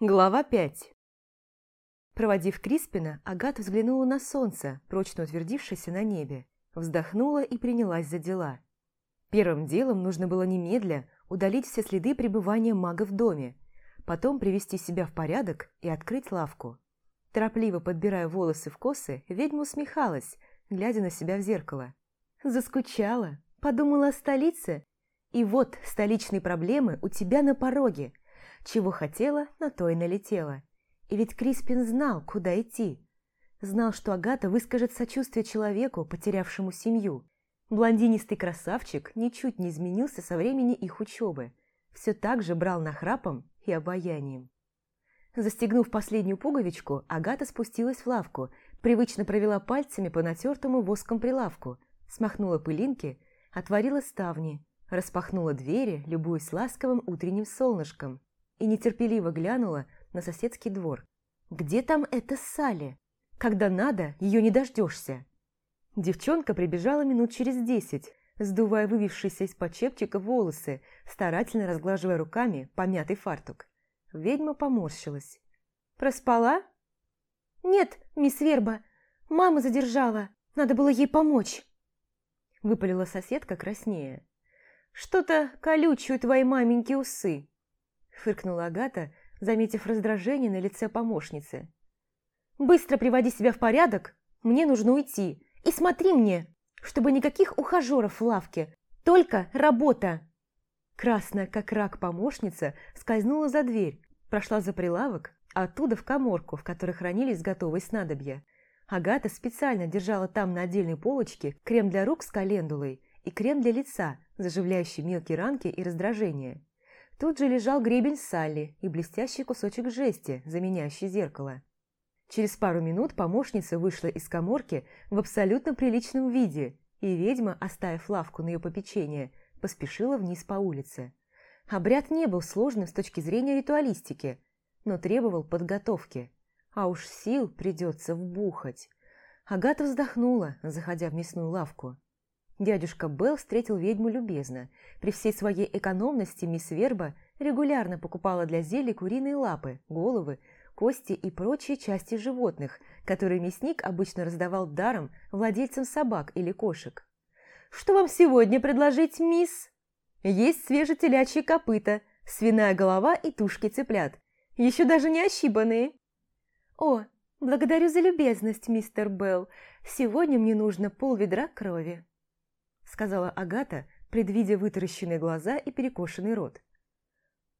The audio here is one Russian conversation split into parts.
Глава 5 Проводив Криспина, Агата взглянула на солнце, прочно утвердившееся на небе, вздохнула и принялась за дела. Первым делом нужно было немедля удалить все следы пребывания мага в доме, потом привести себя в порядок и открыть лавку. Торопливо подбирая волосы в косы, ведьма усмехалась, глядя на себя в зеркало. Заскучала, подумала о столице, и вот столичные проблемы у тебя на пороге. Чего хотела, на то и налетела. И ведь Криспин знал, куда идти. Знал, что Агата выскажет сочувствие человеку, потерявшему семью. Блондинистый красавчик ничуть не изменился со времени их учебы. Все так же брал нахрапом и обаянием. Застегнув последнюю пуговичку, Агата спустилась в лавку, привычно провела пальцами по натертому воском прилавку, смахнула пылинки, отворила ставни, распахнула двери, любуясь ласковым утренним солнышком, и нетерпеливо глянула на соседский двор. «Где там эта Салли? Когда надо, ее не дождешься». Девчонка прибежала минут через десять, сдувая вывившиеся из-под чепчика волосы, старательно разглаживая руками помятый фартук. Ведьма поморщилась. «Проспала?» «Нет, мисс Верба, мама задержала, надо было ей помочь», выпалила соседка краснее. «Что-то колючие твои маменькие усы», фыркнула Агата, заметив раздражение на лице помощницы. «Быстро приводи себя в порядок, мне нужно уйти, и смотри мне, чтобы никаких ухажеров в лавке, только работа!» Красная, как рак помощница, скользнула за дверь, прошла за прилавок, а оттуда в коморку, в которой хранились готовые снадобья. Агата специально держала там на отдельной полочке крем для рук с календулой и крем для лица, заживляющий мелкие ранки и раздражения. Тут же лежал гребень Салли и блестящий кусочек жести, заменяющий зеркало. Через пару минут помощница вышла из коморки в абсолютно приличном виде, и ведьма, оставив лавку на ее попечение, поспешила вниз по улице. Обряд не был сложным с точки зрения ритуалистики, но требовал подготовки, а уж сил придется вбухать. Агата вздохнула, заходя в мясную лавку. Дядюшка Белл встретил ведьму любезно. При всей своей экономности мисс Верба регулярно покупала для зелья куриные лапы, головы, кости и прочие части животных, которые мясник обычно раздавал даром владельцам собак или кошек. «Что вам сегодня предложить, мисс?» «Есть свежие телячьи копыта, свиная голова и тушки цыплят. Еще даже не ощипанные». «О, благодарю за любезность, мистер Белл. Сегодня мне нужно пол ведра крови», сказала Агата, предвидя вытаращенные глаза и перекошенный рот.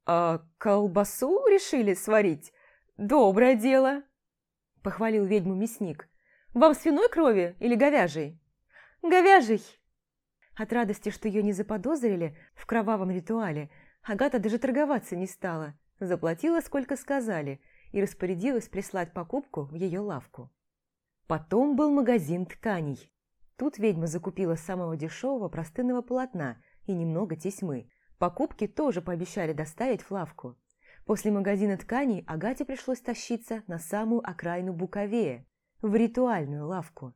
«А колбасу решили сварить? Доброе дело!» похвалил ведьму мясник. «Вам свиной крови или говяжьей?» «Говяжий!» От радости, что ее не заподозрили в кровавом ритуале, Агата даже торговаться не стала, заплатила, сколько сказали, и распорядилась прислать покупку в ее лавку. Потом был магазин тканей. Тут ведьма закупила самого дешевого простынного полотна и немного тесьмы. Покупки тоже пообещали доставить в лавку. После магазина тканей Агате пришлось тащиться на самую окраину Буковея, в ритуальную лавку.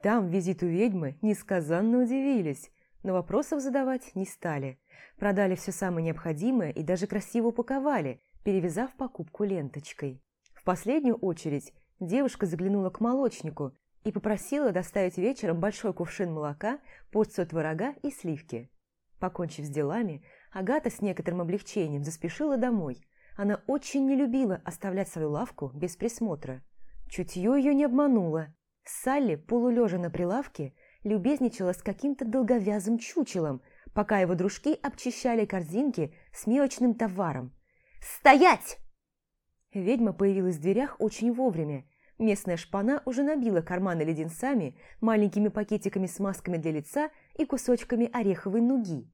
Там визиту ведьмы несказанно удивились, но вопросов задавать не стали. Продали все самое необходимое и даже красиво упаковали, перевязав покупку ленточкой. В последнюю очередь девушка заглянула к молочнику и попросила доставить вечером большой кувшин молока, порцию творога и сливки. Покончив с делами, Агата с некоторым облегчением заспешила домой. Она очень не любила оставлять свою лавку без присмотра. Чутье ее не обмануло. Салли, полулежа на прилавке, любезничала с каким-то долговязым чучелом, пока его дружки обчищали корзинки с мелочным товаром. «Стоять!» Ведьма появилась в дверях очень вовремя Местная шпана уже набила карманы леденцами, маленькими пакетиками с масками для лица и кусочками ореховой нуги.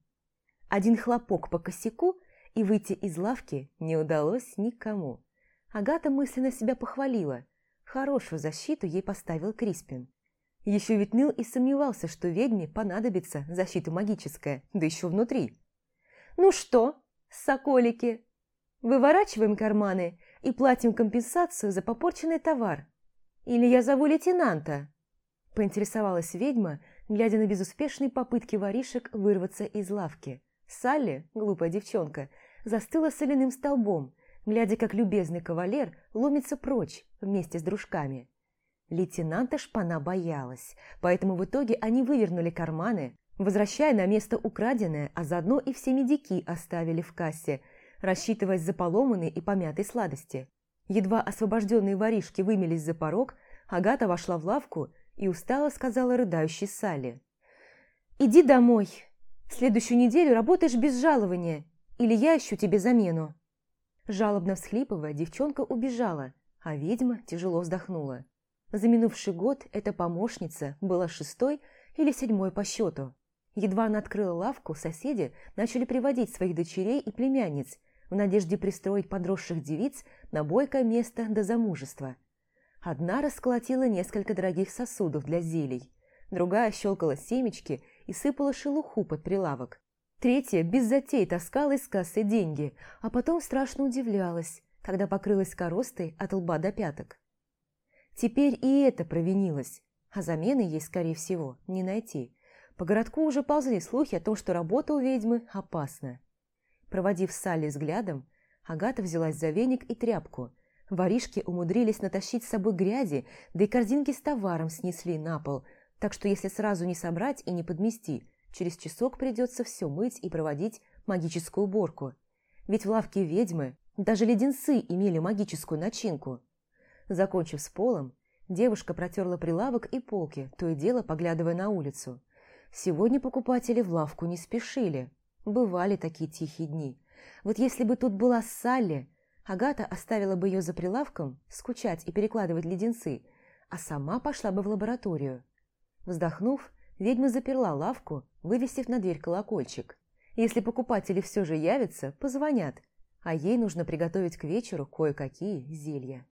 Один хлопок по косяку, и выйти из лавки не удалось никому. Агата мысленно себя похвалила. Хорошую защиту ей поставил Криспин. Еще ведь ныл и сомневался, что ведьме понадобится защита магическая, да еще внутри. «Ну что, соколики, выворачиваем карманы и платим компенсацию за попорченный товар», или я зову лейтенанта?» Поинтересовалась ведьма, глядя на безуспешные попытки воришек вырваться из лавки. Салли, глупая девчонка, застыла соляным столбом, глядя, как любезный кавалер ломится прочь вместе с дружками. Лейтенанта шпана боялась, поэтому в итоге они вывернули карманы, возвращая на место украденное, а заодно и все медики оставили в кассе, рассчитываясь за поломанные и помятые сладости. Едва освобожденные воришки вымелись за порог, Агата вошла в лавку и устало сказала рыдающей Салли. «Иди домой. Следующую неделю работаешь без жалования, или я ищу тебе замену». Жалобно всхлипывая, девчонка убежала, а ведьма тяжело вздохнула. За минувший год эта помощница была шестой или седьмой по счету. Едва она открыла лавку, соседи начали приводить своих дочерей и племянниц в надежде пристроить подросших девиц на бойкое место до замужества. Одна расколотила несколько дорогих сосудов для зелий, другая щелкала семечки и сыпала шелуху под прилавок. Третья без затей таскала из кассы деньги, а потом страшно удивлялась, когда покрылась коростой от лба до пяток. Теперь и это провинилось, а замены ей, скорее всего, не найти. По городку уже ползли слухи о том, что работа у ведьмы опасна. Проводив Салли взглядом, Агата взялась за веник и тряпку. Воришки умудрились натащить с собой грязи, да и корзинки с товаром снесли на пол, так что если сразу не собрать и не подмести, через часок придется все мыть и проводить магическую уборку. Ведь в лавке ведьмы даже леденцы имели магическую начинку – Закончив с полом, девушка протерла прилавок и полки, то и дело поглядывая на улицу. Сегодня покупатели в лавку не спешили. Бывали такие тихие дни. Вот если бы тут была Салли, Агата оставила бы ее за прилавком, скучать и перекладывать леденцы, а сама пошла бы в лабораторию. Вздохнув, ведьма заперла лавку, вывесив на дверь колокольчик. Если покупатели все же явятся, позвонят, а ей нужно приготовить к вечеру кое-какие зелья.